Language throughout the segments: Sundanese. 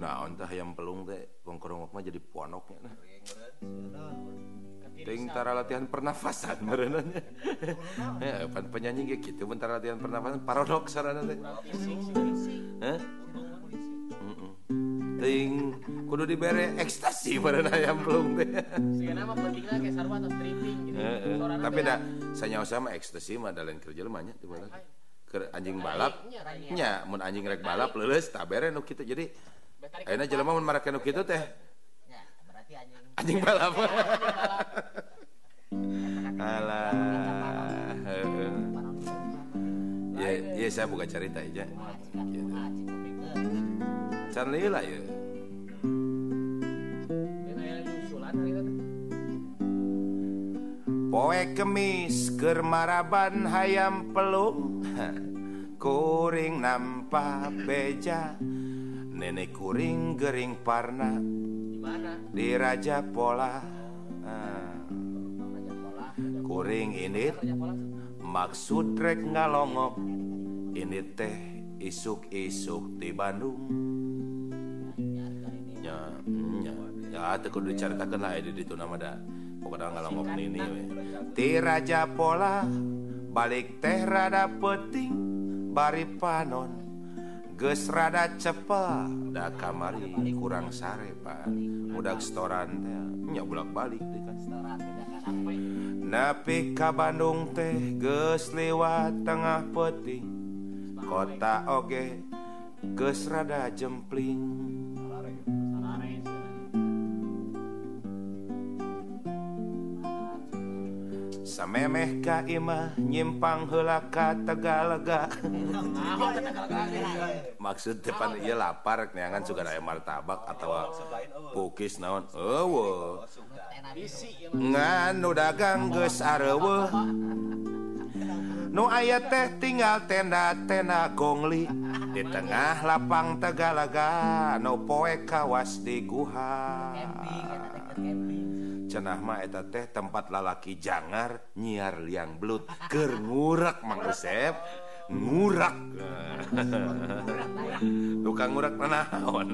naon entah yang pelung teh wong kerongok mah jadi puanoknya, nah. Ting tara latihan pernafasan merenanya. Anu. Ya, pan penyanyi kayak gitu, bentar latihan pernafasan parodok sarana teh. Ting kudu dibere ekstasi merenah yang pelung teh. Sigana mah pentingnya kayak sarwa atau stripping gitu. Tapi dah, saya nyawa sama ekstasi mah dalam kerja lemahnya tiba anjing balap. Nya mun anjing rek balap leuleus tabere nu kita jadi Enak jelema mun marah kenu kitu teh. Ya, berarti anjing. Anjing balap. Alah. Ya, ya saya buka cerita aja. Gitu. Can lah ya. Poe kemis germaraban hayam pelung Kuring nampak beja nenek kuring gering parna. Di Raja Pola. Kuring ini maksud rek ngalongok. Ini teh isuk-isuk di Bandung. Ya ya ya kudu diceritakeun lah di ditu nama da pokoknya ngalongok ini ti Raja Pola balik teh rada peting bari panon gesrada cepatdah kamari kurang sare Pak teh restorannya bulak balik napi ka Bandung teh ges lewat tengah peti. Kota oge gesrada jempling. samemeh Ka Imah nyimpang helaka Tegalaga maksud depan ia lapar neangan suka aya martabak atau pukis naon. Eueuh. nganu dagang geus areueuh. nu aya teh tinggal tenda-tenda gongli. Di tengah lapang Tegalaga nu poe kawas di guha. Cenahmaheta teh tempat lalaki jangar nyiar liang blut kengurak mangrusep ngurak. Tukang ngurak nanaon.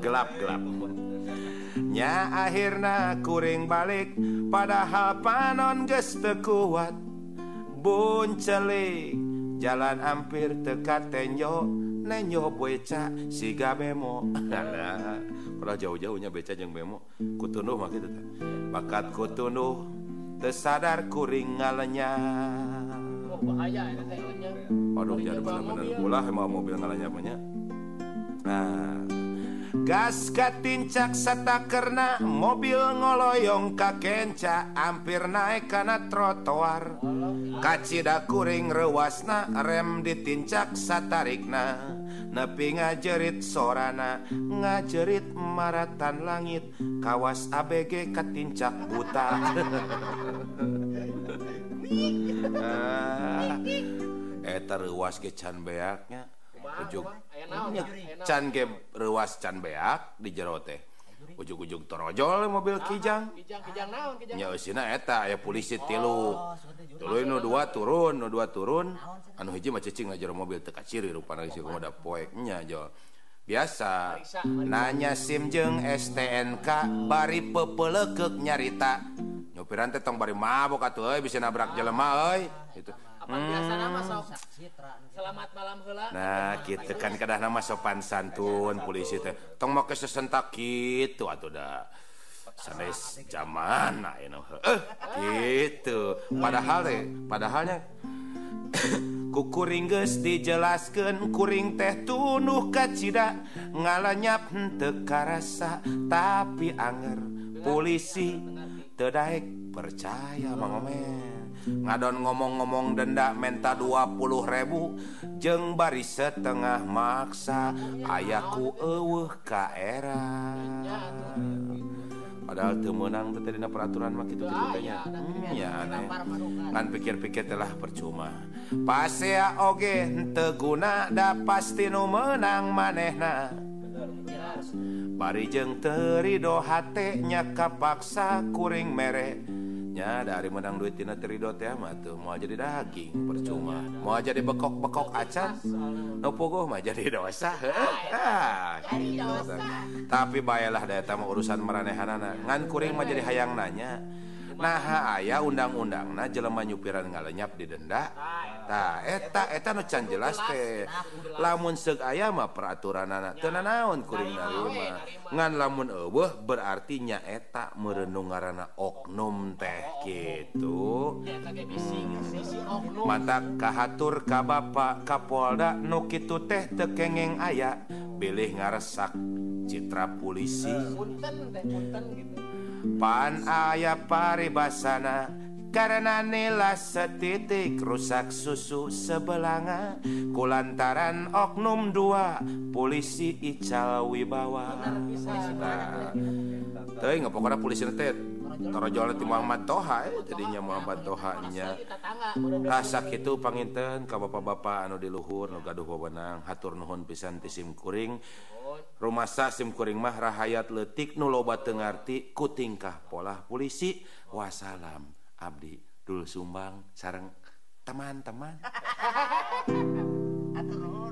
Gelap-gelap nya akhirnya kuring balik padahal panon geus teu kuat. Buncelik jalan hampir dekat tenjo nenyo beca siga bemo. Kalau jauh-jauhnya beca jeung bemo kutunuh mah gitu bakat kutunuh tersadar kuring ngalenya. Oh, bahaya ya Waduh jadi benar-benar ulah mau mobil ngalenya banyak. Nah gas katincak satakerna mobil ngoloyong kakenca hampir naik karena trotoar. Kacida kuring rewasna rem ditincak satarikna. Nepi ngajerit sorana ngajerit maratan langit. Kawas ABG katincak buta. Ah, eh, Eta ruas kecan beaknya. ujug. Can ruas can beak di jero teh. Ujug-ujug torojol mobil kijang. Nyausina eta aya polisi tilu. dulu dua turun nu dua turun. Anu hiji macecing jero mobil teka ciri rupa poek nya jol biasa nanya SIM jeung STNK bari pepelekek nyarita. Nyopiran tetong bari mabok atuh euy bisa nabrak jelema euy. Itu gitu selamat malam heula nah gitu kan kadah nama sopan santun polisi teh. Tong make sesentak gitu atuh da sanes zaman nah ini eh gitu. Padahal deh padahalnya kukuringges dijelaskan kuring teh tunuh kacita ngalanyap tekarasa tapi anger. Polisi terdaik percaya mangomen ngadon ngomong-ngomong denda menta 20.000 jeng baris setengah maksa. Ayaku ka era. Padahal temenang tadi dina peraturan mah gitu ceritanya hmm, ya aneh. kan pikir-pikir telah percuma. Pasea oge teu guna da pasti nu menang manehna. Bari jeung teu terido hate nya kapaksa kuring mere. nya dari menang duit tina terido teh mah tuh. Mau jadi daging percuma. Mau jadi bekok-bekok acan no pogo mah jadi dosa ah, tapi bayalah daya tamu urusan meranehanana ngan kuring mah jadi hayang nanya. nah aya undang-undang nah jelema nyupiran ngalenyap di denda. Tak eta eta nu can jelas teh. Lamun seg aya mah peraturan anak teu naon kuring narima ngan lamun eueuh berarti nya eta merenung ngaranna oknum teh kitu. Matak kahatur ka bapak kapolda nu kitu teh teu kengeng aya. Bilih ngaresak citra polisi punten teh punten gitu pan aya paribasana karena nila setitik rusak susu sebelanga. Kulantaran oknum dua polisi ical wibawa. Teuing pokoknya polisi teh torojolet ti Muhammad Toha eh, jadinya Muhammad Tohanya. Kasak itu panginten ka bapak-bapak anu di luhur nu gaduh wewenang. Hatur nuhun pisan ti sim kuring. Rumasa sim kuring mah rahayat letik nu loba teu ngarti ku tingkah pola polisi wasalam abdi dul sumbang sareng teman-teman.